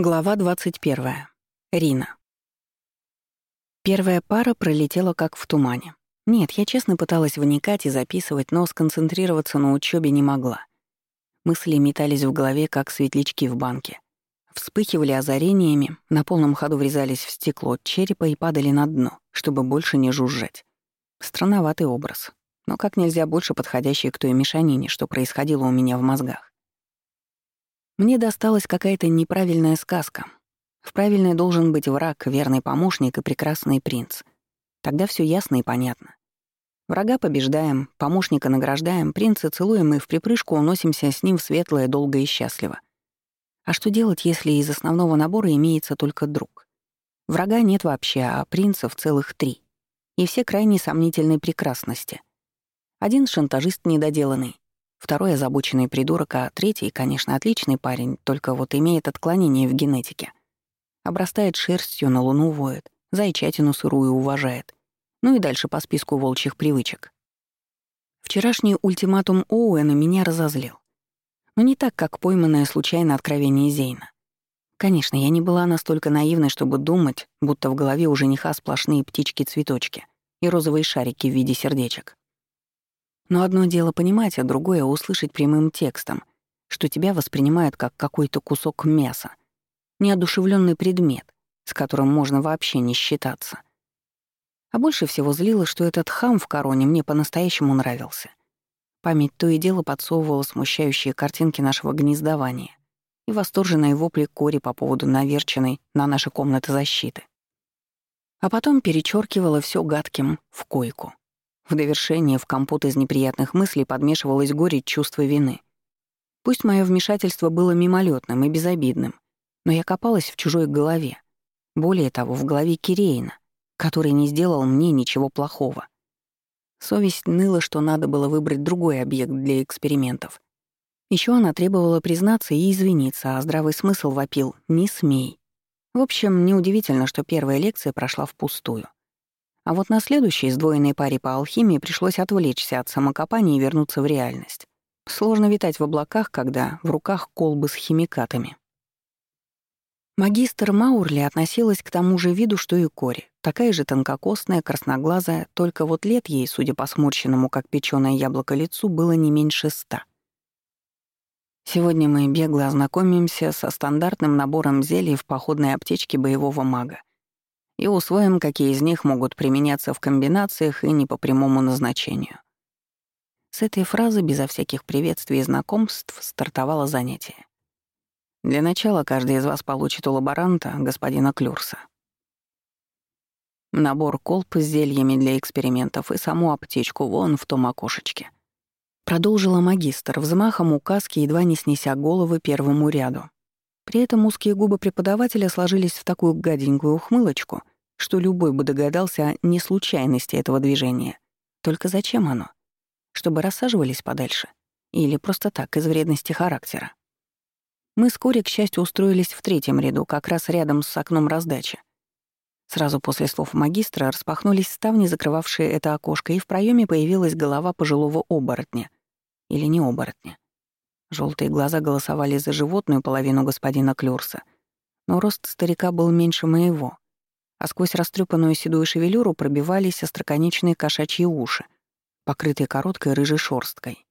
Глава 21. Рина. Первая пара пролетела как в тумане. Нет, я честно пыталась вникать и записывать, но сконцентрироваться на учебе не могла. Мысли метались в голове, как светлячки в банке. Вспыхивали озарениями, на полном ходу врезались в стекло черепа и падали на дно, чтобы больше не жужжать. Странноватый образ, но как нельзя больше подходящий к той мешанине, что происходило у меня в мозгах. Мне досталась какая-то неправильная сказка. В правильной должен быть враг, верный помощник и прекрасный принц. Тогда все ясно и понятно. Врага побеждаем, помощника награждаем, принца целуем и в припрыжку уносимся с ним в светлое, долго и счастливо. А что делать, если из основного набора имеется только друг? Врага нет вообще, а принцев целых три. И все крайне сомнительной прекрасности. Один шантажист недоделанный, Второй — озабоченный придурок, а третий, конечно, отличный парень, только вот имеет отклонение в генетике. Обрастает шерстью, на луну воет, зайчатину сырую уважает. Ну и дальше по списку волчьих привычек. Вчерашний ультиматум Оуэна меня разозлил. Но не так, как пойманное случайно откровение Зейна. Конечно, я не была настолько наивной, чтобы думать, будто в голове у жениха сплошные птички-цветочки и розовые шарики в виде сердечек. Но одно дело понимать, а другое — услышать прямым текстом, что тебя воспринимают как какой-то кусок мяса, неодушевленный предмет, с которым можно вообще не считаться. А больше всего злило, что этот хам в короне мне по-настоящему нравился. Память то и дело подсовывала смущающие картинки нашего гнездования и восторженные вопли Кори по поводу наверченной на наши комнаты защиты. А потом перечеркивала все гадким в койку. В довершение в компот из неприятных мыслей подмешивалось горе чувства вины. Пусть мое вмешательство было мимолетным и безобидным, но я копалась в чужой голове. Более того, в голове Кирейна, который не сделал мне ничего плохого. Совесть ныла, что надо было выбрать другой объект для экспериментов. Еще она требовала признаться и извиниться, а здравый смысл вопил «не смей». В общем, неудивительно, что первая лекция прошла впустую. А вот на следующей сдвоенной паре по алхимии пришлось отвлечься от самокопания и вернуться в реальность. Сложно витать в облаках, когда в руках колбы с химикатами. Магистр Маурли относилась к тому же виду, что и Кори. Такая же тонкокосная, красноглазая, только вот лет ей, судя по сморщенному, как печёное яблоко лицу, было не меньше ста. Сегодня мы бегло ознакомимся со стандартным набором зелий в походной аптечке боевого мага и усвоим, какие из них могут применяться в комбинациях и не по прямому назначению. С этой фразы безо всяких приветствий и знакомств стартовало занятие. Для начала каждый из вас получит у лаборанта, господина Клюрса. Набор колб с зельями для экспериментов и саму аптечку вон в том окошечке. Продолжила магистр, взмахом указки, едва не снеся головы первому ряду. При этом узкие губы преподавателя сложились в такую гаденькую ухмылочку, что любой бы догадался о неслучайности этого движения. Только зачем оно? Чтобы рассаживались подальше? Или просто так, из вредности характера? Мы вскоре, к счастью, устроились в третьем ряду, как раз рядом с окном раздачи. Сразу после слов магистра распахнулись ставни, закрывавшие это окошко, и в проеме появилась голова пожилого оборотня. Или не оборотня. Желтые глаза голосовали за животную половину господина Клюрса, но рост старика был меньше моего, а сквозь растрепанную седую шевелюру пробивались остроконечные кошачьи уши, покрытые короткой рыжей шорсткой.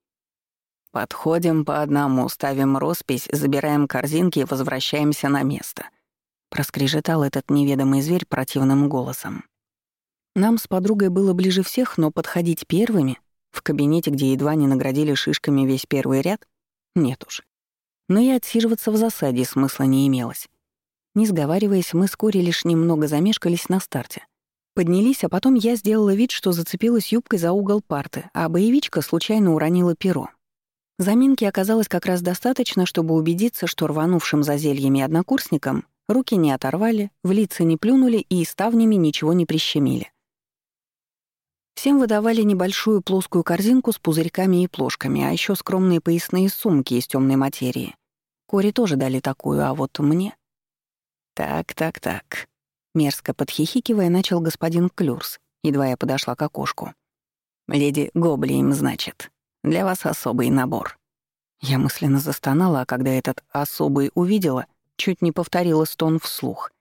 «Подходим по одному, ставим роспись, забираем корзинки и возвращаемся на место», — проскрежетал этот неведомый зверь противным голосом. Нам с подругой было ближе всех, но подходить первыми, в кабинете, где едва не наградили шишками весь первый ряд, нет уж. Но и отсиживаться в засаде смысла не имелось. Не сговариваясь, мы вскоре лишь немного замешкались на старте. Поднялись, а потом я сделала вид, что зацепилась юбкой за угол парты, а боевичка случайно уронила перо. Заминки оказалось как раз достаточно, чтобы убедиться, что рванувшим за зельями однокурсникам руки не оторвали, в лица не плюнули и ставнями ничего не прищемили. Всем выдавали небольшую плоскую корзинку с пузырьками и плошками, а еще скромные поясные сумки из темной материи. Кори тоже дали такую, а вот мне... «Так, так, так», — мерзко подхихикивая, начал господин Клюрс, едва я подошла к окошку. «Леди Гоблием, значит. Для вас особый набор». Я мысленно застонала, а когда этот «особый» увидела, Чуть не повторила стон вслух.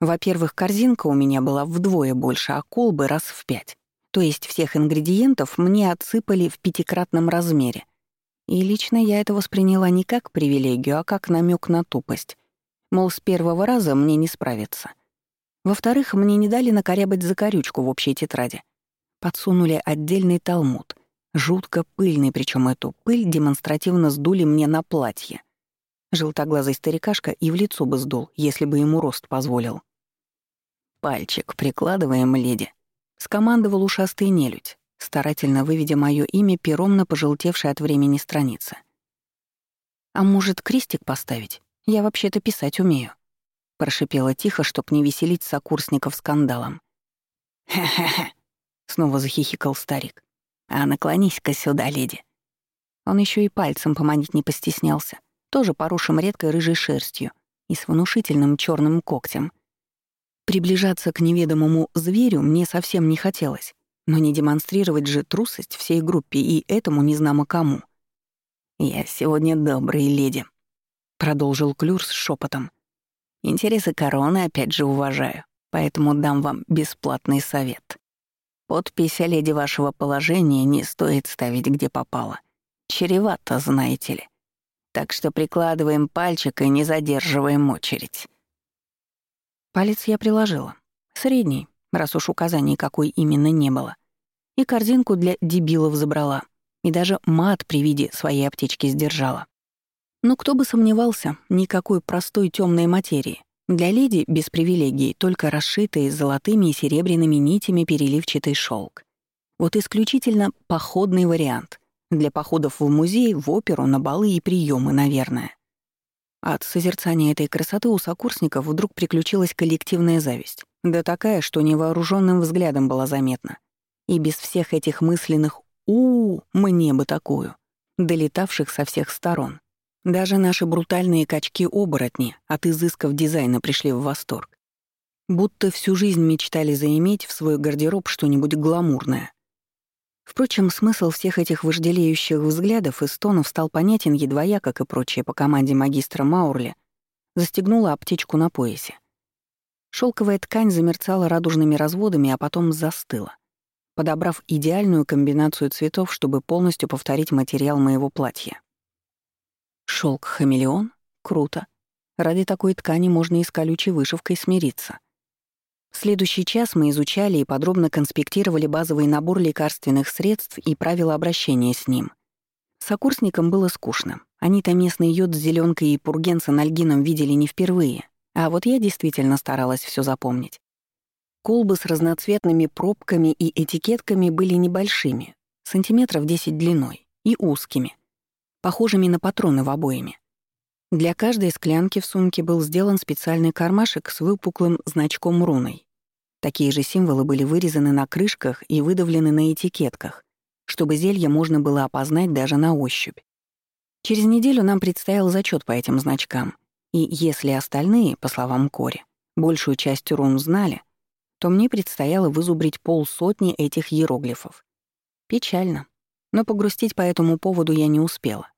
Во-первых, корзинка у меня была вдвое больше, а колбы раз в пять. То есть всех ингредиентов мне отсыпали в пятикратном размере. И лично я это восприняла не как привилегию, а как намек на тупость. Мол, с первого раза мне не справиться. Во-вторых, мне не дали накорябать закорючку в общей тетради. Подсунули отдельный талмуд. Жутко пыльный, причем эту пыль демонстративно сдули мне на платье. Желтоглазый старикашка и в лицо бы сдул, если бы ему рост позволил. «Пальчик прикладываем, леди», — скомандовал ушастый нелюдь, старательно выведя мое имя пером на пожелтевшей от времени странице. «А может, крестик поставить? Я вообще-то писать умею», — прошипела тихо, чтоб не веселить сокурсников скандалом. «Хе-хе-хе», — снова захихикал старик. «А наклонись-ка сюда, леди». Он еще и пальцем поманить не постеснялся тоже поросшим редкой рыжей шерстью и с внушительным черным когтем. Приближаться к неведомому зверю мне совсем не хотелось, но не демонстрировать же трусость всей группе и этому незнамо кому. «Я сегодня добрый леди», — продолжил Клюр с шепотом. «Интересы короны опять же уважаю, поэтому дам вам бесплатный совет. Подпись о леди вашего положения не стоит ставить где попало. Чревато, знаете ли так что прикладываем пальчик и не задерживаем очередь. Палец я приложила. Средний, раз уж указаний какой именно не было. И корзинку для дебилов забрала. И даже мат при виде своей аптечки сдержала. Но кто бы сомневался, никакой простой темной материи. Для леди без привилегий, только расшитый золотыми и серебряными нитями переливчатый шелк. Вот исключительно походный вариант. Для походов в музей, в оперу, на балы и приемы, наверное. От созерцания этой красоты у сокурсников вдруг приключилась коллективная зависть. Да такая, что невооруженным взглядом была заметна. И без всех этих мысленных у, мне бы такую, долетавших со всех сторон. Даже наши брутальные качки-оборотни от изысков дизайна пришли в восторг. Будто всю жизнь мечтали заиметь в свой гардероб что-нибудь гламурное. Впрочем, смысл всех этих вожделеющих взглядов и стонов стал понятен едва я, как и прочие по команде магистра Маурли, застегнула аптечку на поясе. Шелковая ткань замерцала радужными разводами, а потом застыла, подобрав идеальную комбинацию цветов, чтобы полностью повторить материал моего платья. Шелк хамелеон? Круто. Ради такой ткани можно и с колючей вышивкой смириться — следующий час мы изучали и подробно конспектировали базовый набор лекарственных средств и правила обращения с ним. Сокурсникам было скучно. Они-то местный йод с зеленкой и пурген с анальгином видели не впервые, а вот я действительно старалась все запомнить. Колбы с разноцветными пробками и этикетками были небольшими, сантиметров 10 длиной, и узкими, похожими на патроны в обоими. Для каждой склянки в сумке был сделан специальный кармашек с выпуклым значком руной. Такие же символы были вырезаны на крышках и выдавлены на этикетках, чтобы зелье можно было опознать даже на ощупь. Через неделю нам предстоял зачет по этим значкам, и если остальные, по словам Кори, большую часть рун знали, то мне предстояло вызубрить полсотни этих иероглифов. Печально, но погрустить по этому поводу я не успела.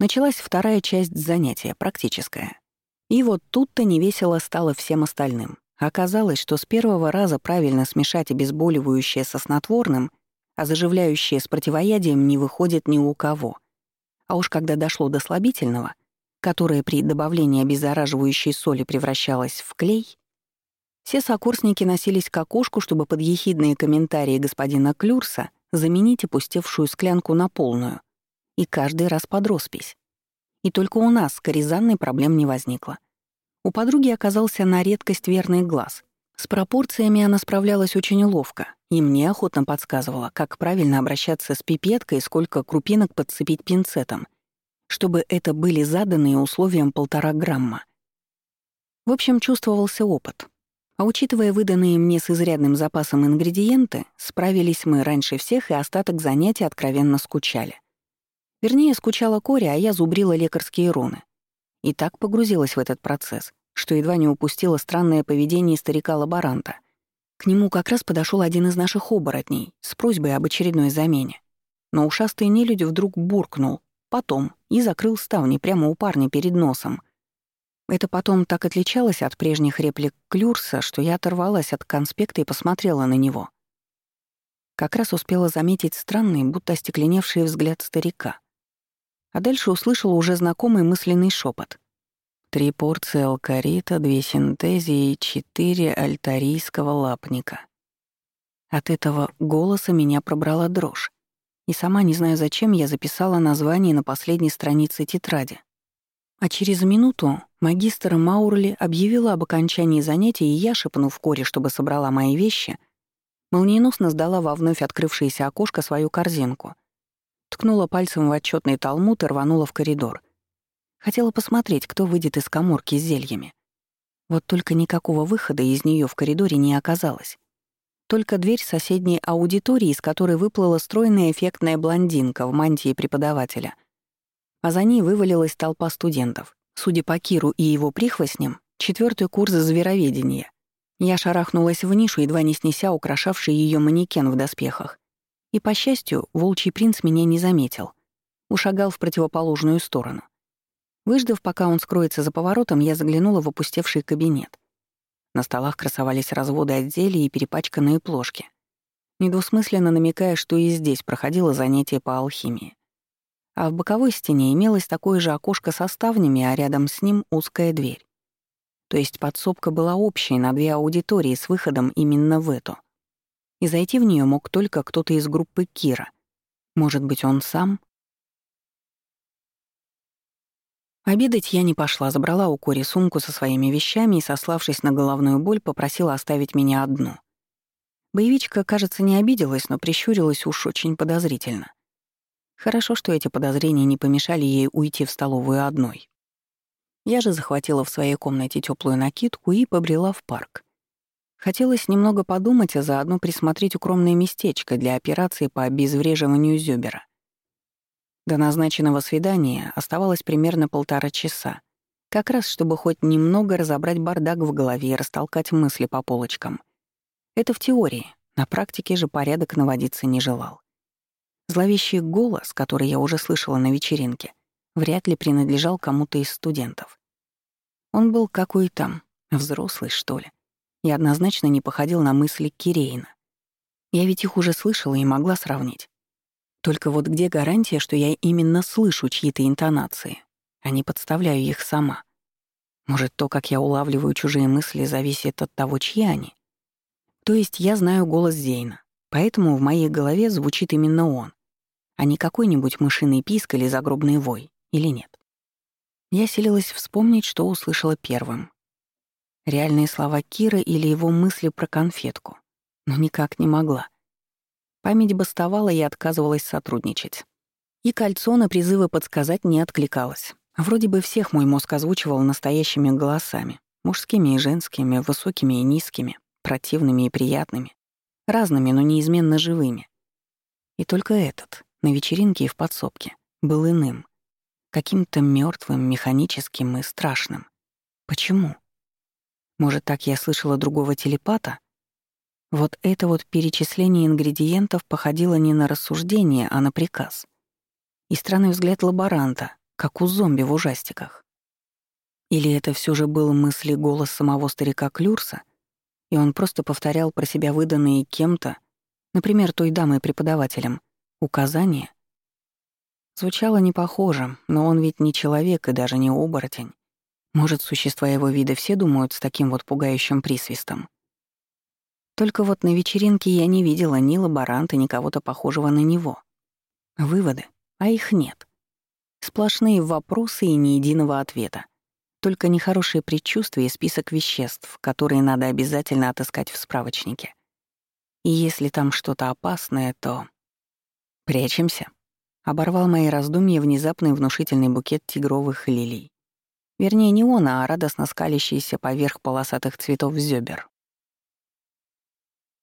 Началась вторая часть занятия, практическая. И вот тут-то невесело стало всем остальным. Оказалось, что с первого раза правильно смешать обезболивающее со снотворным, а заживляющее с противоядием не выходит ни у кого. А уж когда дошло до слабительного, которое при добавлении обеззараживающей соли превращалось в клей, все сокурсники носились к окошку, чтобы под ехидные комментарии господина Клюрса заменить опустевшую склянку на полную, и каждый раз под роспись. И только у нас с Коризанной проблем не возникло. У подруги оказался на редкость верный глаз. С пропорциями она справлялась очень ловко, и мне охотно подсказывала, как правильно обращаться с пипеткой и сколько крупинок подцепить пинцетом, чтобы это были заданные условиям полтора грамма. В общем, чувствовался опыт. А учитывая выданные мне с изрядным запасом ингредиенты, справились мы раньше всех, и остаток занятий откровенно скучали. Вернее, скучала Кори, а я зубрила лекарские руны. И так погрузилась в этот процесс, что едва не упустила странное поведение старика-лаборанта. К нему как раз подошел один из наших оборотней с просьбой об очередной замене. Но ушастый нелюдь вдруг буркнул, потом, и закрыл ставни прямо у парня перед носом. Это потом так отличалось от прежних реплик Клюрса, что я оторвалась от конспекта и посмотрела на него. Как раз успела заметить странный, будто остекленевший взгляд старика. А дальше услышала уже знакомый мысленный шепот. Три порции алкарита, две синтезии и четыре альтарийского лапника. От этого голоса меня пробрала дрожь. И сама не знаю зачем я записала название на последней странице тетради. А через минуту магистр Маурли объявила об окончании занятий, и я, шепнув Коре, чтобы собрала мои вещи, молниеносно сдала во вновь открывшееся окошко свою корзинку. Ткнула пальцем в отчетный талмуд и рванула в коридор. Хотела посмотреть, кто выйдет из коморки с зельями. Вот только никакого выхода из нее в коридоре не оказалось. Только дверь соседней аудитории, из которой выплыла стройная эффектная блондинка в мантии преподавателя. А за ней вывалилась толпа студентов. Судя по Киру и его прихвостням, четвертый курс звероведения. Я шарахнулась в нишу, едва не снеся украшавший ее манекен в доспехах. И, по счастью, волчий принц меня не заметил. Ушагал в противоположную сторону. Выждав, пока он скроется за поворотом, я заглянула в опустевший кабинет. На столах красовались разводы от зелий и перепачканные плошки, недвусмысленно намекая, что и здесь проходило занятие по алхимии. А в боковой стене имелось такое же окошко со ставнями, а рядом с ним узкая дверь. То есть подсобка была общей на две аудитории с выходом именно в эту. И зайти в нее мог только кто-то из группы Кира. Может быть, он сам Обедать я не пошла, забрала у Кори сумку со своими вещами и, сославшись на головную боль, попросила оставить меня одну. Боевичка, кажется, не обиделась, но прищурилась уж очень подозрительно. Хорошо, что эти подозрения не помешали ей уйти в столовую одной. Я же захватила в своей комнате теплую накидку и побрела в парк. Хотелось немного подумать, а заодно присмотреть укромное местечко для операции по обезвреживанию зёбера. До назначенного свидания оставалось примерно полтора часа, как раз чтобы хоть немного разобрать бардак в голове и растолкать мысли по полочкам. Это в теории, на практике же порядок наводиться не желал. Зловещий голос, который я уже слышала на вечеринке, вряд ли принадлежал кому-то из студентов. Он был какой-то взрослый, что ли, и однозначно не походил на мысли Кирейна. Я ведь их уже слышала и могла сравнить. Только вот где гарантия, что я именно слышу чьи-то интонации, а не подставляю их сама? Может, то, как я улавливаю чужие мысли, зависит от того, чьи они? То есть я знаю голос Зейна, поэтому в моей голове звучит именно он, а не какой-нибудь мышиный писк или загробный вой, или нет. Я селилась вспомнить, что услышала первым. Реальные слова Кира или его мысли про конфетку, но никак не могла — Память бастовала и отказывалась сотрудничать. И кольцо на призывы подсказать не откликалось. Вроде бы всех мой мозг озвучивал настоящими голосами. Мужскими и женскими, высокими и низкими, противными и приятными. Разными, но неизменно живыми. И только этот, на вечеринке и в подсобке, был иным. Каким-то мертвым, механическим и страшным. Почему? Может, так я слышала другого телепата? Вот это вот перечисление ингредиентов походило не на рассуждение, а на приказ. И странный взгляд лаборанта, как у зомби в ужастиках. Или это все же был мысли голос самого старика Клюрса, и он просто повторял про себя выданные кем-то, например, той дамой-преподавателем, указания? Звучало не похоже, но он ведь не человек и даже не оборотень. Может, существа его вида все думают с таким вот пугающим присвистом. Только вот на вечеринке я не видела ни лаборанта, ни кого-то похожего на него. Выводы, а их нет. Сплошные вопросы и ни единого ответа. Только нехорошие предчувствия и список веществ, которые надо обязательно отыскать в справочнике. И если там что-то опасное, то... Прячемся. Оборвал мои раздумья внезапный внушительный букет тигровых лилий. Вернее, не он, а радостно скалящийся поверх полосатых цветов зёбер.